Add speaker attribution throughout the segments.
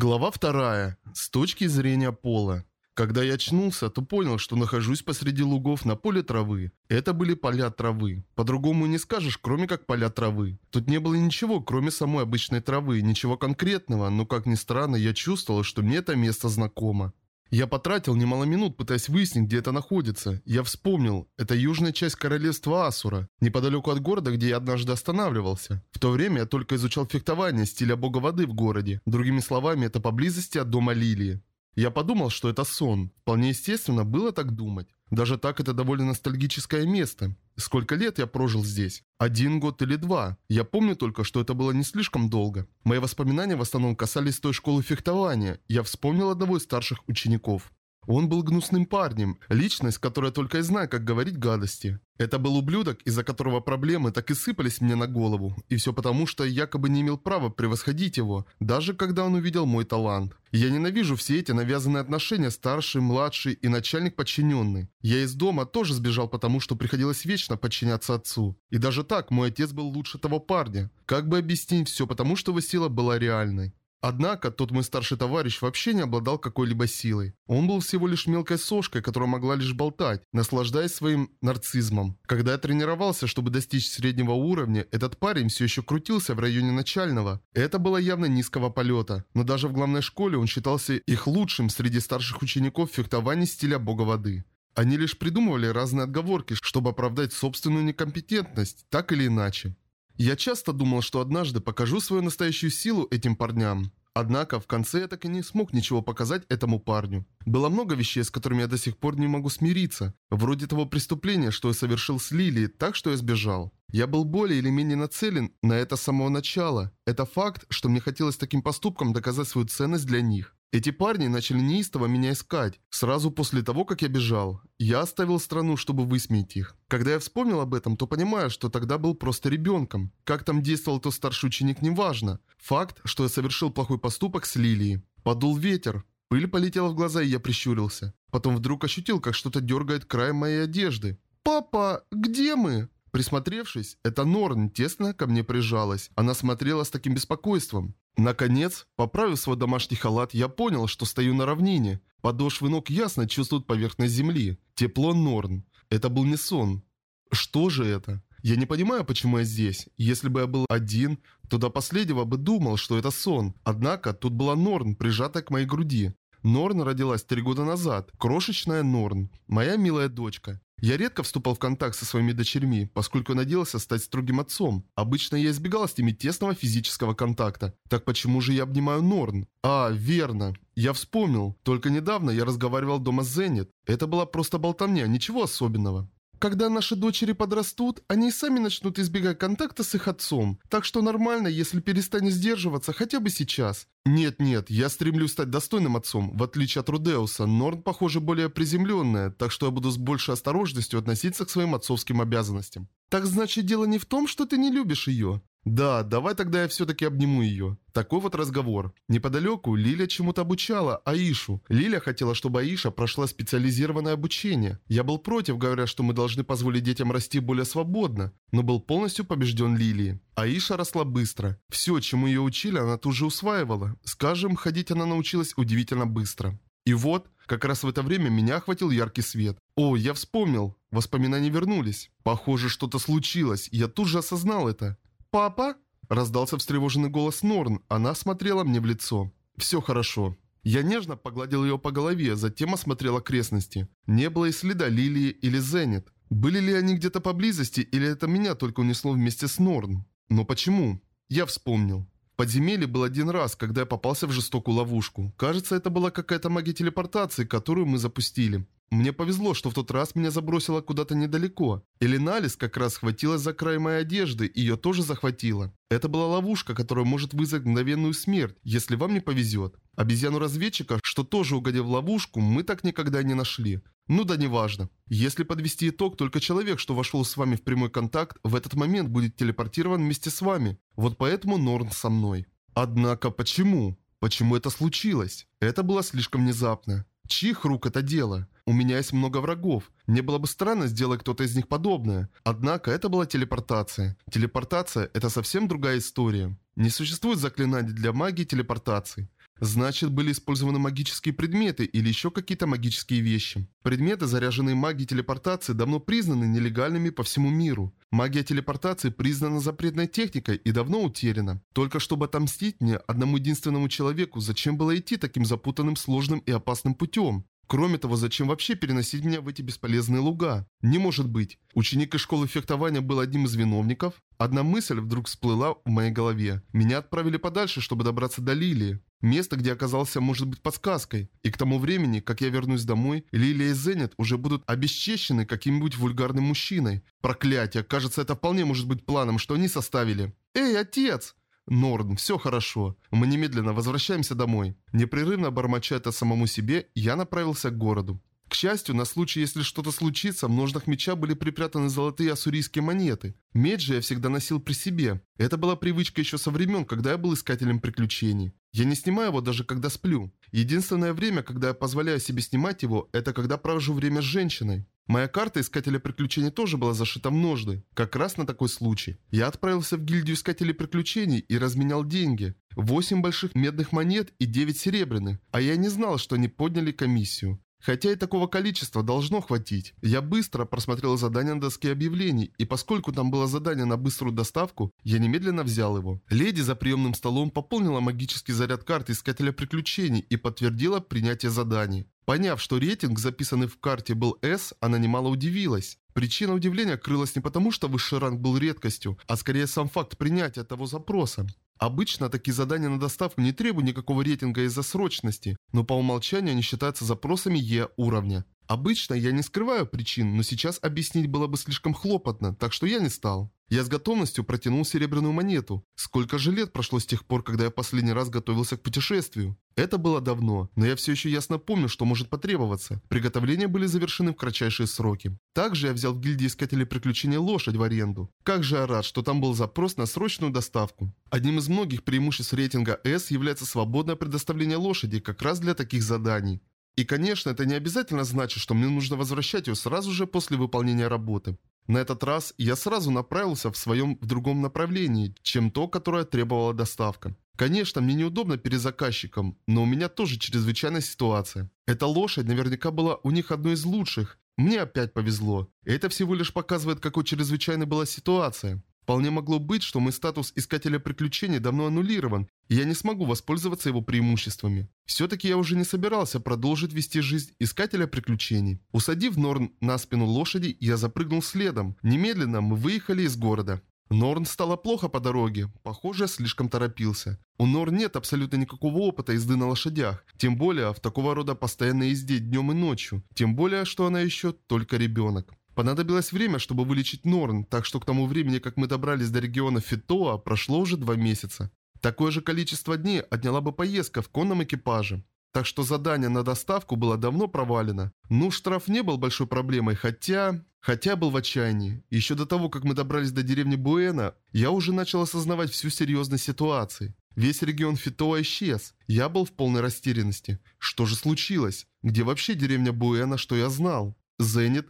Speaker 1: Глава вторая. С точки зрения пола. Когда я очнулся, то понял, что нахожусь посреди лугов на поле травы. Это были поля травы. По-другому не скажешь, кроме как поля травы. Тут не было ничего, кроме самой обычной травы, ничего конкретного, но как ни странно, я чувствовал, что мне это место знакомо. Я потратил немало минут, пытаясь выяснить, где это находится. Я вспомнил, это южная часть королевства Асура, неподалеку от города, где я однажды останавливался. В то время я только изучал фехтование стиля бога воды в городе. Другими словами, это поблизости от дома Лилии. Я подумал, что это сон. Вполне естественно было так думать. Даже так это довольно ностальгическое место. Сколько лет я прожил здесь? Один год или два? Я помню только, что это было не слишком долго. Мои воспоминания в основном касались той школы фехтования. Я вспомнил одного из старших учеников. Он был гнусным парнем, личность, которая только и знает, как говорить гадости. Это был ублюдок, из-за которого проблемы так и сыпались мне на голову. И все потому, что я якобы не имел права превосходить его, даже когда он увидел мой талант. Я ненавижу все эти навязанные отношения старший, младший и начальник-подчиненный. Я из дома тоже сбежал потому, что приходилось вечно подчиняться отцу. И даже так, мой отец был лучше того парня. Как бы объяснить все потому, что его сила была реальной. Однако, тот мой старший товарищ вообще не обладал какой-либо силой. Он был всего лишь мелкой сошкой, которая могла лишь болтать, наслаждаясь своим нарцизмом. Когда я тренировался, чтобы достичь среднего уровня, этот парень все еще крутился в районе начального. Это было явно низкого полета, но даже в главной школе он считался их лучшим среди старших учеников фехтования стиля бога воды. Они лишь придумывали разные отговорки, чтобы оправдать собственную некомпетентность, так или иначе. Я часто думал, что однажды покажу свою настоящую силу этим парням. Однако в конце я так и не смог ничего показать этому парню. Было много вещей, с которыми я до сих пор не могу смириться. Вроде того преступления, что я совершил с Лилией, так что я сбежал. Я был более или менее нацелен на это с самого начала. Это факт, что мне хотелось таким поступком доказать свою ценность для них. Эти парни начали неистово меня искать, сразу после того, как я бежал. Я оставил страну, чтобы высмеять их. Когда я вспомнил об этом, то понимаю, что тогда был просто ребенком. Как там действовал тот старший ученик, неважно. Факт, что я совершил плохой поступок с Лилией. Подул ветер. Пыль полетела в глаза, и я прищурился. Потом вдруг ощутил, как что-то дергает край моей одежды. «Папа, где мы?» Присмотревшись, эта Норн тесно ко мне прижалась. Она смотрела с таким беспокойством. Наконец, поправив свой домашний халат, я понял, что стою на равнине. Подошвы ног ясно чувствуют поверхность земли. Тепло Норн. Это был не сон. Что же это? Я не понимаю, почему я здесь. Если бы я был один, то до последнего бы думал, что это сон. Однако тут была Норн, прижатая к моей груди. Норн родилась три года назад. Крошечная Норн. Моя милая дочка. Я редко вступал в контакт со своими дочерьми, поскольку надеялся стать строгим отцом. Обычно я избегал с ними тесного физического контакта. Так почему же я обнимаю Норн? А, верно. Я вспомнил. Только недавно я разговаривал дома с Зенит. Это была просто болтовня, ничего особенного. Когда наши дочери подрастут, они и сами начнут избегать контакта с их отцом. Так что нормально, если перестанешь сдерживаться хотя бы сейчас. Нет-нет, я стремлюсь стать достойным отцом. В отличие от Рудеуса, Норн, похоже, более приземленная, так что я буду с большей осторожностью относиться к своим отцовским обязанностям. Так значит, дело не в том, что ты не любишь ее. Да, давай тогда я все-таки обниму ее. Такой вот разговор. Неподалеку Лиля чему-то обучала Аишу. Лиля хотела, чтобы Аиша прошла специализированное обучение. Я был против, говоря, что мы должны позволить детям расти более свободно, но был полностью побежден Лилией. Аиша росла быстро. Все, чему ее учили, она тут же усваивала. Скажем, ходить она научилась удивительно быстро. И вот, как раз в это время меня охватил яркий свет. О, я вспомнил. Воспоминания вернулись. Похоже, что-то случилось. Я тут же осознал это. «Папа?» Раздался встревоженный голос Норн. Она смотрела мне в лицо. «Все хорошо». Я нежно погладил ее по голове, затем осмотрел окрестности. Не было и следа Лилии или Зенит. Были ли они где-то поблизости, или это меня только унесло вместе с Норн? Но почему? Я вспомнил. В подземелье был один раз, когда я попался в жестокую ловушку. Кажется, это была какая-то магия телепортации, которую мы запустили. Мне повезло, что в тот раз меня забросило куда-то недалеко. Элиналис как раз схватилась за край моей одежды и ее тоже захватила. Это была ловушка, которая может вызвать мгновенную смерть, если вам не повезет. Обезьяну-разведчика, что тоже угодил в ловушку, мы так никогда не нашли. Ну да неважно. Если подвести итог, только человек, что вошел с вами в прямой контакт, в этот момент будет телепортирован вместе с вами. Вот поэтому Норн со мной. Однако почему? Почему это случилось? Это было слишком внезапно. Чьих рук это дело? У меня есть много врагов. Мне было бы странно сделать кто-то из них подобное. Однако это была телепортация. Телепортация – это совсем другая история. Не существует заклинаний для магии телепортации. Значит, были использованы магические предметы или еще какие-то магические вещи. Предметы, заряженные магией телепортации, давно признаны нелегальными по всему миру. Магия телепортации признана запретной техникой и давно утеряна. Только чтобы отомстить мне, одному единственному человеку, зачем было идти таким запутанным, сложным и опасным путем? Кроме того, зачем вообще переносить меня в эти бесполезные луга? Не может быть. Ученик из школы фехтования был одним из виновников? Одна мысль вдруг всплыла в моей голове. Меня отправили подальше, чтобы добраться до Лилии. Место, где оказался, может быть подсказкой. И к тому времени, как я вернусь домой, Лилия и Зенит уже будут обесчещены каким-нибудь вульгарным мужчиной. Проклятие, кажется, это вполне может быть планом, что они составили. «Эй, отец!» Норн, все хорошо. Мы немедленно возвращаемся домой. Непрерывно бормоча это самому себе, я направился к городу. К счастью, на случай, если что-то случится, в ножнах меча были припрятаны золотые ассурийские монеты. Меч же я всегда носил при себе. Это была привычка еще со времен, когда я был искателем приключений. Я не снимаю его даже когда сплю. Единственное время, когда я позволяю себе снимать его, это когда провожу время с женщиной. Моя карта Искателя Приключений тоже была зашита в ножны. Как раз на такой случай. Я отправился в гильдию Искателей Приключений и разменял деньги. 8 больших медных монет и 9 серебряных. А я не знал, что они подняли комиссию. Хотя и такого количества должно хватить. Я быстро просмотрел задание на доске объявлений, и поскольку там было задание на быструю доставку, я немедленно взял его. Леди за приемным столом пополнила магический заряд карты Искателя Приключений и подтвердила принятие заданий. Поняв, что рейтинг, записанный в карте, был S, она немало удивилась. Причина удивления крылась не потому, что высший ранг был редкостью, а скорее сам факт принятия того запроса. Обычно такие задания на доставку не требуют никакого рейтинга из-за срочности, но по умолчанию они считаются запросами Е уровня. Обычно я не скрываю причин, но сейчас объяснить было бы слишком хлопотно, так что я не стал. Я с готовностью протянул серебряную монету. Сколько же лет прошло с тех пор, когда я последний раз готовился к путешествию? Это было давно, но я все еще ясно помню, что может потребоваться. Приготовления были завершены в кратчайшие сроки. Также я взял в гильдии искателей приключений лошадь в аренду. Как же я рад, что там был запрос на срочную доставку. Одним из многих преимуществ рейтинга S является свободное предоставление лошади как раз для таких заданий. И, конечно, это не обязательно значит, что мне нужно возвращать ее сразу же после выполнения работы. На этот раз я сразу направился в своем в другом направлении, чем то, которое требовала доставка. Конечно, мне неудобно перед заказчиком, но у меня тоже чрезвычайная ситуация. Эта лошадь наверняка была у них одной из лучших. Мне опять повезло. Это всего лишь показывает, какой чрезвычайной была ситуация. Вполне могло быть, что мой статус искателя приключений давно аннулирован, и я не смогу воспользоваться его преимуществами. Все-таки я уже не собирался продолжить вести жизнь искателя приключений. Усадив Норн на спину лошади, я запрыгнул следом. Немедленно мы выехали из города. Норн стало плохо по дороге. Похоже, слишком торопился. У Норн нет абсолютно никакого опыта езды на лошадях. Тем более в такого рода постоянной езде днем и ночью. Тем более, что она еще только ребенок. Понадобилось время, чтобы вылечить Норн, так что к тому времени, как мы добрались до региона Фитоа, прошло уже два месяца. Такое же количество дней отняла бы поездка в конном экипаже. Так что задание на доставку было давно провалено. Ну, штраф не был большой проблемой, хотя... Хотя был в отчаянии. Еще до того, как мы добрались до деревни Буэна, я уже начал осознавать всю серьезность ситуации. Весь регион Фитоа исчез. Я был в полной растерянности. Что же случилось? Где вообще деревня Буэна, что я знал? Зенит,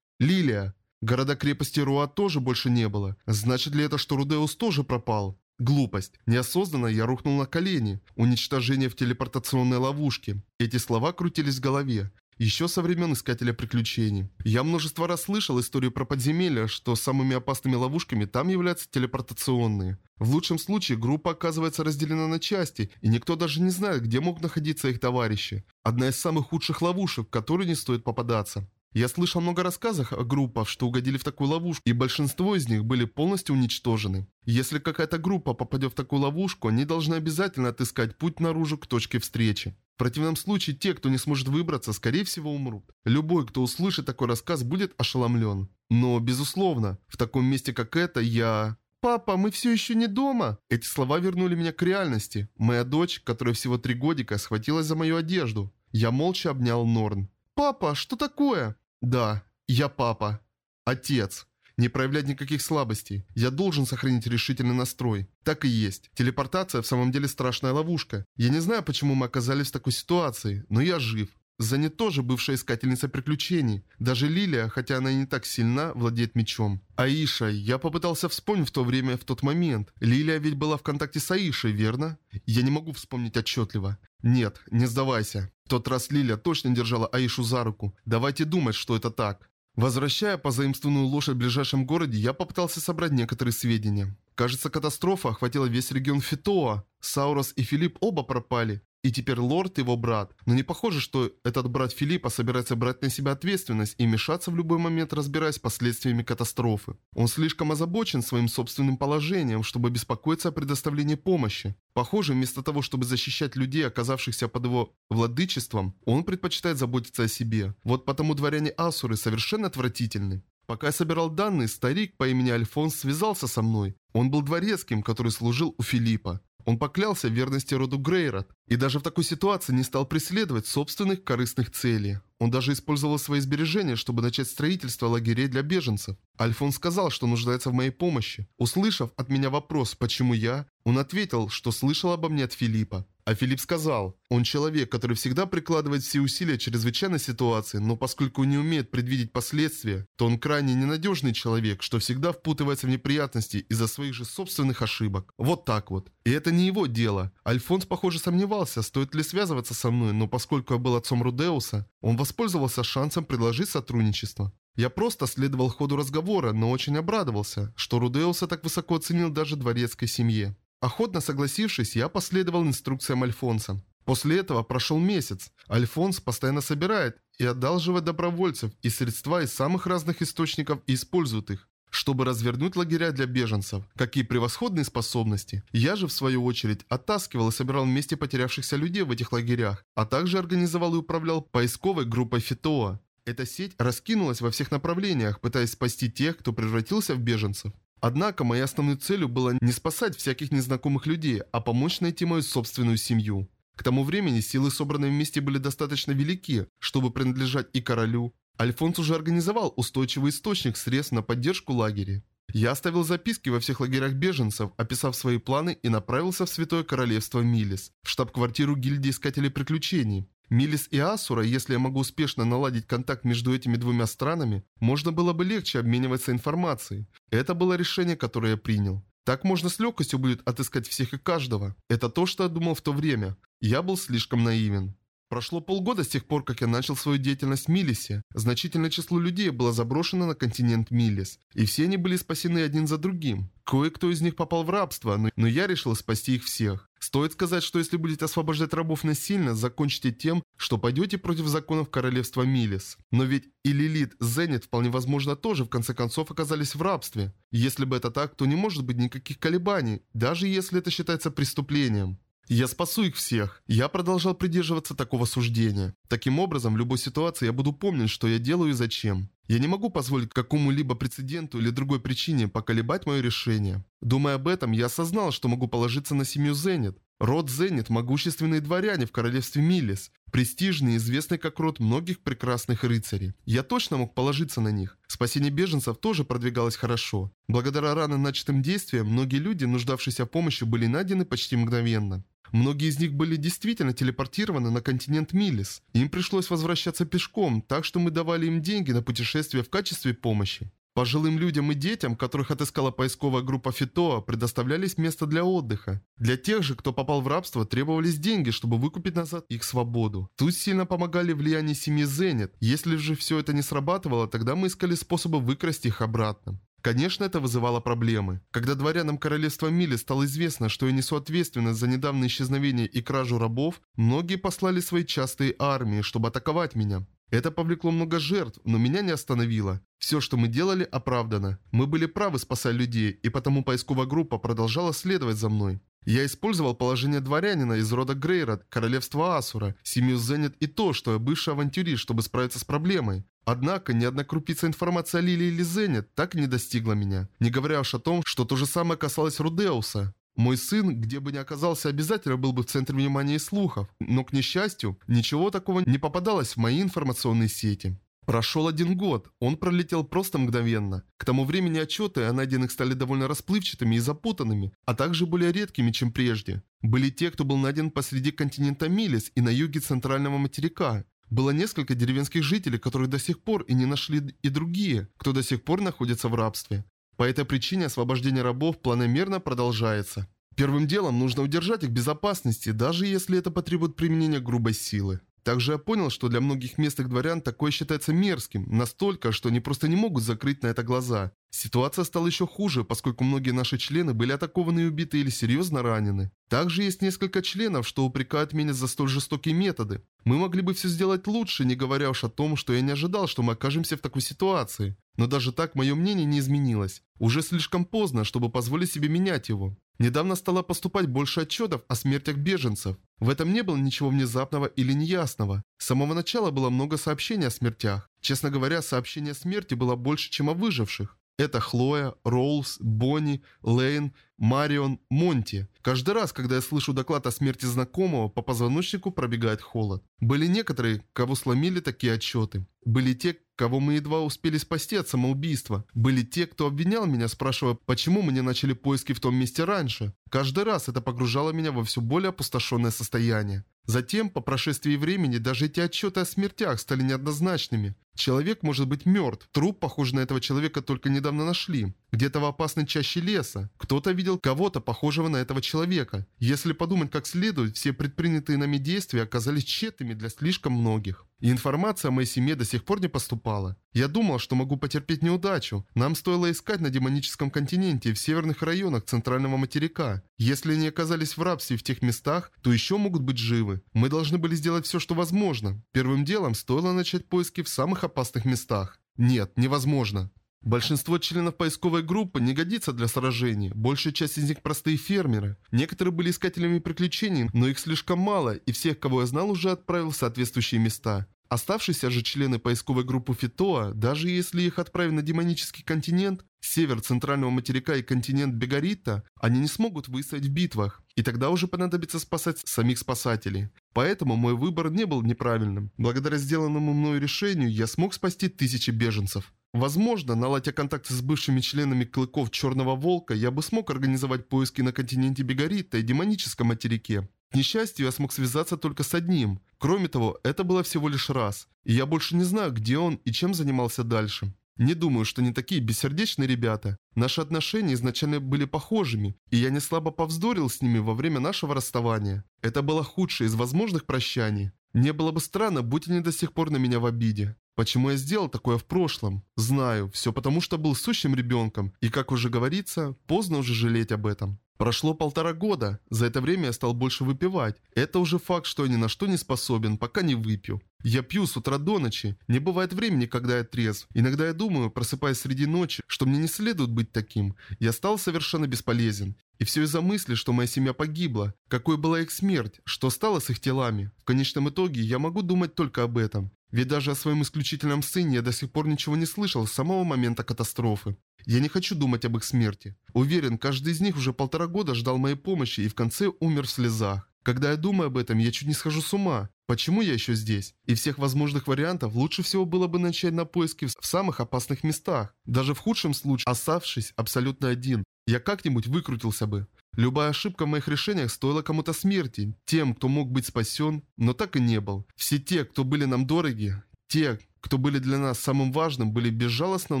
Speaker 1: Лилия. Города-крепости Руа тоже больше не было. Значит ли это, что Рудеус тоже пропал? Глупость. Неосознанно я рухнул на колени. Уничтожение в телепортационной ловушке. Эти слова крутились в голове. Еще со времен Искателя Приключений. Я множество раз слышал историю про подземелья, что самыми опасными ловушками там являются телепортационные. В лучшем случае группа оказывается разделена на части, и никто даже не знает, где могут находиться их товарищи. Одна из самых худших ловушек, в которую не стоит попадаться. Я слышал много рассказов о группах, что угодили в такую ловушку, и большинство из них были полностью уничтожены. Если какая-то группа попадет в такую ловушку, они должны обязательно отыскать путь наружу к точке встречи. В противном случае те, кто не сможет выбраться, скорее всего умрут. Любой, кто услышит такой рассказ, будет ошеломлен. Но, безусловно, в таком месте, как это, я... «Папа, мы все еще не дома!» Эти слова вернули меня к реальности. Моя дочь, которая всего три годика, схватилась за мою одежду. Я молча обнял Норн. «Папа, что такое?» Да, я папа. Отец. Не проявлять никаких слабостей. Я должен сохранить решительный настрой. Так и есть. Телепортация в самом деле страшная ловушка. Я не знаю, почему мы оказались в такой ситуации, но я жив. Зенит тоже бывшая искательница приключений. Даже Лилия, хотя она и не так сильна, владеет мечом. Аиша, я попытался вспомнить в то время, в тот момент. Лилия ведь была в контакте с Аишей, верно? Я не могу вспомнить отчетливо. Нет, не сдавайся. Тот раз Лилия точно держала Аишу за руку. Давайте думать, что это так. Возвращая позаимствованную лошадь в ближайшем городе, я попытался собрать некоторые сведения. Кажется, катастрофа охватила весь регион Фитоа. Саурос и Филипп оба пропали. И теперь лорд его брат. Но не похоже, что этот брат Филиппа собирается брать на себя ответственность и мешаться в любой момент, разбираясь с последствиями катастрофы. Он слишком озабочен своим собственным положением, чтобы беспокоиться о предоставлении помощи. Похоже, вместо того, чтобы защищать людей, оказавшихся под его владычеством, он предпочитает заботиться о себе. Вот потому дворяне Асуры совершенно отвратительны. Пока я собирал данные, старик по имени Альфонс связался со мной. Он был дворецким, который служил у Филиппа. Он поклялся в верности роду Грейрот и даже в такой ситуации не стал преследовать собственных корыстных целей. Он даже использовал свои сбережения, чтобы начать строительство лагерей для беженцев. Альфон сказал, что нуждается в моей помощи. Услышав от меня вопрос «почему я?», он ответил, что слышал обо мне от Филиппа. А Филипп сказал, он человек, который всегда прикладывает все усилия чрезвычайной ситуации, но поскольку не умеет предвидеть последствия, то он крайне ненадежный человек, что всегда впутывается в неприятности из-за своих же собственных ошибок. Вот так вот. И это не его дело. Альфонс, похоже, сомневался, стоит ли связываться со мной, но поскольку я был отцом Рудеуса, он воспользовался шансом предложить сотрудничество. Я просто следовал ходу разговора, но очень обрадовался, что Рудеуса так высоко оценил даже дворецкой семье. Охотно согласившись, я последовал инструкциям Альфонса. После этого прошел месяц. Альфонс постоянно собирает и одалживает добровольцев и средства из самых разных источников и использует их, чтобы развернуть лагеря для беженцев. Какие превосходные способности. Я же, в свою очередь, оттаскивал и собирал вместе потерявшихся людей в этих лагерях, а также организовал и управлял поисковой группой Фитоа. Эта сеть раскинулась во всех направлениях, пытаясь спасти тех, кто превратился в беженцев. Однако моей основной целью было не спасать всяких незнакомых людей, а помочь найти мою собственную семью. К тому времени силы, собранные вместе, были достаточно велики, чтобы принадлежать и королю. Альфонс уже организовал устойчивый источник средств на поддержку лагеря. Я оставил записки во всех лагерях беженцев, описав свои планы и направился в Святое Королевство Милис, в штаб-квартиру гильдии Искателей Приключений. Милис и Асура, если я могу успешно наладить контакт между этими двумя странами, можно было бы легче обмениваться информацией. Это было решение, которое я принял. Так можно с легкостью будет отыскать всех и каждого. Это то, что я думал в то время. Я был слишком наивен. Прошло полгода с тех пор, как я начал свою деятельность в Милисе. Значительное число людей было заброшено на континент Милис, и все они были спасены один за другим. Кое-кто из них попал в рабство, но, я решил спасти их всех. Стоит сказать, что если будете освобождать рабов насильно, закончите тем, что пойдете против законов королевства Милис. Но ведь и Лилит, Зенит вполне возможно тоже в конце концов оказались в рабстве. Если бы это так, то не может быть никаких колебаний, даже если это считается преступлением. Я спасу их всех. Я продолжал придерживаться такого суждения. Таким образом, в любой ситуации я буду помнить, что я делаю и зачем. Я не могу позволить какому-либо прецеденту или другой причине поколебать мое решение. Думая об этом, я осознал, что могу положиться на семью Зенит. Род Зенит – могущественные дворяне в королевстве Милис, престижный и известный как род многих прекрасных рыцарей. Я точно мог положиться на них. Спасение беженцев тоже продвигалось хорошо. Благодаря рано начатым действиям, многие люди, нуждавшиеся в помощи, были найдены почти мгновенно. Многие из них были действительно телепортированы на континент Милис. Им пришлось возвращаться пешком, так что мы давали им деньги на путешествие в качестве помощи. Пожилым людям и детям, которых отыскала поисковая группа Фитоа, предоставлялись места для отдыха. Для тех же, кто попал в рабство, требовались деньги, чтобы выкупить назад их свободу. Тут сильно помогали влияние семьи Зенит. Если же все это не срабатывало, тогда мы искали способы выкрасть их обратно. Конечно, это вызывало проблемы. Когда дворянам королевства Мили стало известно, что я несу ответственность за недавнее исчезновение и кражу рабов, многие послали свои частые армии, чтобы атаковать меня. Это повлекло много жертв, но меня не остановило. Все, что мы делали, оправдано. Мы были правы, спасая людей, и потому поисковая группа продолжала следовать за мной. Я использовал положение дворянина из рода Грейрот, королевства Асура, семью Зенит и то, что я бывший авантюрист, чтобы справиться с проблемой. Однако ни одна крупица информации о Лилии или Зенит так и не достигла меня. Не говоря уж о том, что то же самое касалось Рудеуса. Мой сын, где бы ни оказался, обязательно был бы в центре внимания и слухов, но, к несчастью, ничего такого не попадалось в мои информационные сети. Прошел один год, он пролетел просто мгновенно. К тому времени отчеты о найденных стали довольно расплывчатыми и запутанными, а также более редкими, чем прежде. Были те, кто был найден посреди континента Милис и на юге центрального материка. Было несколько деревенских жителей, которые до сих пор и не нашли и другие, кто до сих пор находится в рабстве. По этой причине освобождение рабов планомерно продолжается. Первым делом нужно удержать их безопасности, даже если это потребует применения грубой силы. Также я понял, что для многих местных дворян такое считается мерзким, настолько, что они просто не могут закрыть на это глаза. Ситуация стала еще хуже, поскольку многие наши члены были атакованы и убиты или серьезно ранены. Также есть несколько членов, что упрекают меня за столь жестокие методы. Мы могли бы все сделать лучше, не говоря уж о том, что я не ожидал, что мы окажемся в такой ситуации. Но даже так мое мнение не изменилось. Уже слишком поздно, чтобы позволить себе менять его. Недавно стало поступать больше отчетов о смертях беженцев. В этом не было ничего внезапного или неясного. С самого начала было много сообщений о смертях. Честно говоря, сообщений о смерти было больше, чем о выживших. Это Хлоя, Роуз, Бонни, Лейн, Марион, Монти. Каждый раз, когда я слышу доклад о смерти знакомого, по позвоночнику пробегает холод. Были некоторые, кого сломили такие отчеты. Были те, кого мы едва успели спасти от самоубийства. Были те, кто обвинял меня, спрашивая, почему мы не начали поиски в том месте раньше. Каждый раз это погружало меня во все более опустошенное состояние. Затем, по прошествии времени, даже эти отчеты о смертях стали неоднозначными. Человек может быть мертв. Труп, похожий на этого человека, только недавно нашли. Где-то в опасной чаще леса. Кто-то видел кого-то, похожего на этого человека. Если подумать как следует, все предпринятые нами действия оказались тщетными для слишком многих. И информация о моей семье до сих пор не поступала. Я думал, что могу потерпеть неудачу. Нам стоило искать на демоническом континенте в северных районах центрального материка. Если они оказались в рабстве в тех местах, то еще могут быть живы. Мы должны были сделать все, что возможно. Первым делом стоило начать поиски в самых опасных местах. Нет, невозможно. Большинство членов поисковой группы не годится для сражений, большая часть из них простые фермеры. Некоторые были искателями приключений, но их слишком мало, и всех, кого я знал, уже отправил в соответствующие места. Оставшиеся же члены поисковой группы Фитоа, даже если их отправить на демонический континент, север центрального материка и континент Бегарита, они не смогут выстоять в битвах, и тогда уже понадобится спасать самих спасателей. Поэтому мой выбор не был неправильным. Благодаря сделанному мною решению я смог спасти тысячи беженцев. Возможно, наладя контакты с бывшими членами клыков Черного Волка, я бы смог организовать поиски на континенте Бегарита и демоническом материке. К несчастью, я смог связаться только с одним. Кроме того, это было всего лишь раз. И я больше не знаю, где он и чем занимался дальше. Не думаю, что они такие бессердечные ребята. Наши отношения изначально были похожими, и я не слабо повздорил с ними во время нашего расставания. Это было худшее из возможных прощаний. Не было бы странно, будь они до сих пор на меня в обиде. Почему я сделал такое в прошлом? Знаю, все потому что был сущим ребенком, и как уже говорится, поздно уже жалеть об этом. Прошло полтора года. За это время я стал больше выпивать. Это уже факт, что я ни на что не способен, пока не выпью. Я пью с утра до ночи. Не бывает времени, когда я трезв. Иногда я думаю, просыпаясь среди ночи, что мне не следует быть таким. Я стал совершенно бесполезен. И все из-за мысли, что моя семья погибла. Какой была их смерть? Что стало с их телами? В конечном итоге я могу думать только об этом. Ведь даже о своем исключительном сыне я до сих пор ничего не слышал с самого момента катастрофы. Я не хочу думать об их смерти. Уверен, каждый из них уже полтора года ждал моей помощи и в конце умер в слезах. Когда я думаю об этом, я чуть не схожу с ума. Почему я еще здесь? И всех возможных вариантов лучше всего было бы начать на поиски в самых опасных местах. Даже в худшем случае, оставшись абсолютно один, я как-нибудь выкрутился бы. Любая ошибка в моих решениях стоила кому-то смерти, тем, кто мог быть спасен, но так и не был. Все те, кто были нам дороги, те, кто были для нас самым важным, были безжалостно у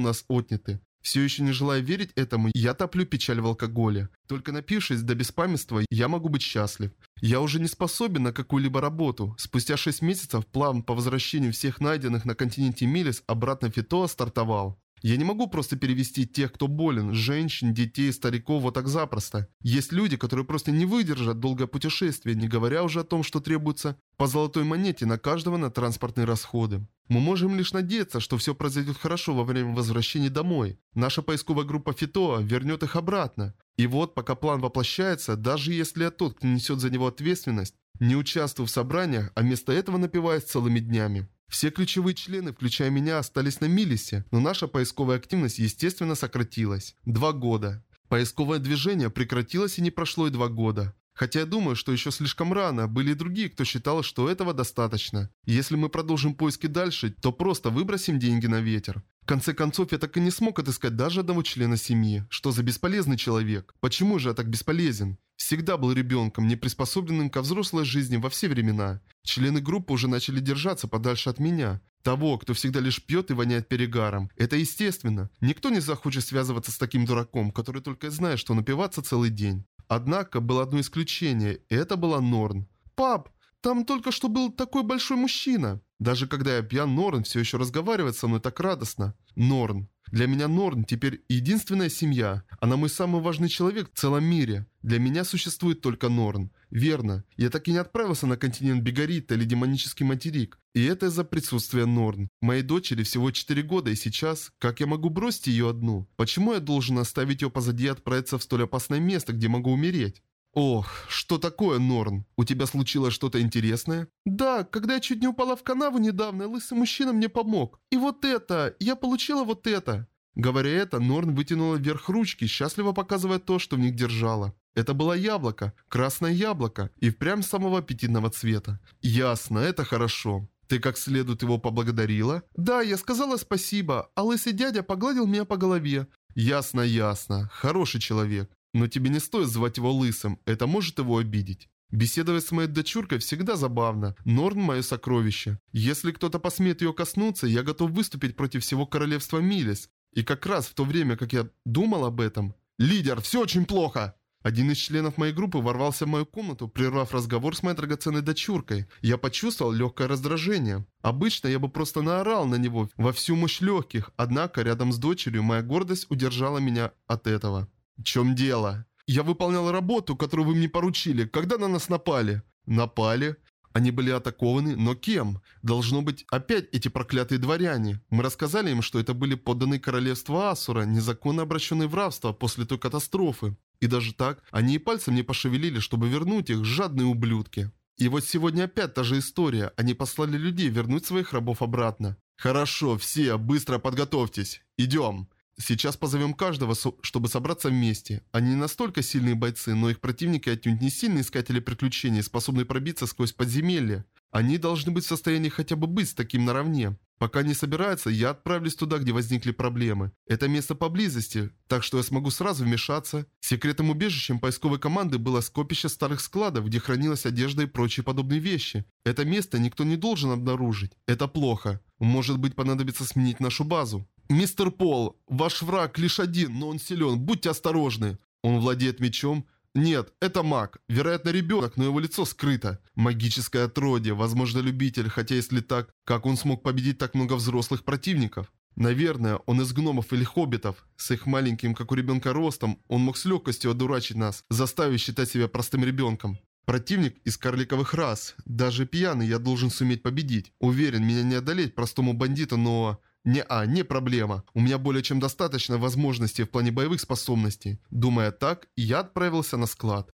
Speaker 1: нас отняты. Все еще не желая верить этому, я топлю печаль в алкоголе. Только напившись до беспамятства, я могу быть счастлив. Я уже не способен на какую-либо работу. Спустя 6 месяцев план по возвращению всех найденных на континенте Милис обратно в Фитоа стартовал. Я не могу просто перевести тех, кто болен, женщин, детей, стариков вот так запросто. Есть люди, которые просто не выдержат долгое путешествие, не говоря уже о том, что требуется по золотой монете на каждого на транспортные расходы. Мы можем лишь надеяться, что все произойдет хорошо во время возвращения домой. Наша поисковая группа Фитоа вернет их обратно. И вот, пока план воплощается, даже если тот, кто несет за него ответственность, не участвую в собраниях, а вместо этого напиваюсь целыми днями. Все ключевые члены, включая меня, остались на Милисе, но наша поисковая активность, естественно, сократилась. Два года. Поисковое движение прекратилось и не прошло и два года. Хотя я думаю, что еще слишком рано, были и другие, кто считал, что этого достаточно. Если мы продолжим поиски дальше, то просто выбросим деньги на ветер. В конце концов, я так и не смог отыскать даже одного члена семьи. Что за бесполезный человек? Почему же я так бесполезен? Всегда был ребенком, не приспособленным ко взрослой жизни во все времена. Члены группы уже начали держаться подальше от меня. Того, кто всегда лишь пьет и воняет перегаром. Это естественно. Никто не захочет связываться с таким дураком, который только и знает, что напиваться целый день. Однако было одно исключение, и это была Норн. «Пап, там только что был такой большой мужчина!» Даже когда я пьян, Норн все еще разговаривает со мной так радостно. Норн. Для меня Норн теперь единственная семья. Она мой самый важный человек в целом мире. Для меня существует только Норн. Верно. Я так и не отправился на континент Бегарита или демонический материк. И это из-за присутствия Норн. Моей дочери всего 4 года, и сейчас, как я могу бросить ее одну? Почему я должен оставить ее позади и отправиться в столь опасное место, где могу умереть? Ох, что такое, Норн? У тебя случилось что-то интересное? Да, когда я чуть не упала в канаву недавно, лысый мужчина мне помог. И вот это, я получила вот это. Говоря это, Норн вытянула вверх ручки, счастливо показывая то, что в них держала. Это было яблоко, красное яблоко, и впрямь самого аппетитного цвета. Ясно, это хорошо. Ты как следует его поблагодарила? Да, я сказала спасибо, а лысый дядя погладил меня по голове. Ясно, ясно. Хороший человек. Но тебе не стоит звать его лысым, это может его обидеть. Беседовать с моей дочуркой всегда забавно. Норн – мое сокровище. Если кто-то посмеет ее коснуться, я готов выступить против всего королевства Милис. И как раз в то время, как я думал об этом... Лидер, все очень плохо! Один из членов моей группы ворвался в мою комнату, прервав разговор с моей драгоценной дочуркой. Я почувствовал легкое раздражение. Обычно я бы просто наорал на него во всю мощь легких, однако рядом с дочерью моя гордость удержала меня от этого. В чем дело? Я выполнял работу, которую вы мне поручили, когда на нас напали. Напали? Они были атакованы, но кем? Должно быть опять эти проклятые дворяне. Мы рассказали им, что это были подданные королевства Асура, незаконно обращенные в рабство после той катастрофы. И даже так, они и пальцем не пошевелили, чтобы вернуть их, жадные ублюдки. И вот сегодня опять та же история. Они послали людей вернуть своих рабов обратно. Хорошо, все, быстро подготовьтесь. Идем. Сейчас позовем каждого, чтобы собраться вместе. Они не настолько сильные бойцы, но их противники отнюдь не сильные искатели приключений, способные пробиться сквозь подземелье. Они должны быть в состоянии хотя бы быть с таким наравне. Пока не собираются, я отправлюсь туда, где возникли проблемы. Это место поблизости, так что я смогу сразу вмешаться. Секретным убежищем поисковой команды было скопище старых складов, где хранилась одежда и прочие подобные вещи. Это место никто не должен обнаружить. Это плохо. Может быть понадобится сменить нашу базу. «Мистер Пол, ваш враг лишь один, но он силен, будьте осторожны. Он владеет мечом?» «Нет, это маг. Вероятно, ребенок, но его лицо скрыто. Магическое отродье, возможно, любитель, хотя если так, как он смог победить так много взрослых противников?» Наверное, он из гномов или хоббитов. С их маленьким, как у ребенка, ростом, он мог с легкостью одурачить нас, заставив считать себя простым ребенком. Противник из карликовых рас. Даже пьяный я должен суметь победить. Уверен, меня не одолеть простому бандиту, но... Не-а, не проблема. У меня более чем достаточно возможностей в плане боевых способностей. Думая так, я отправился на склад.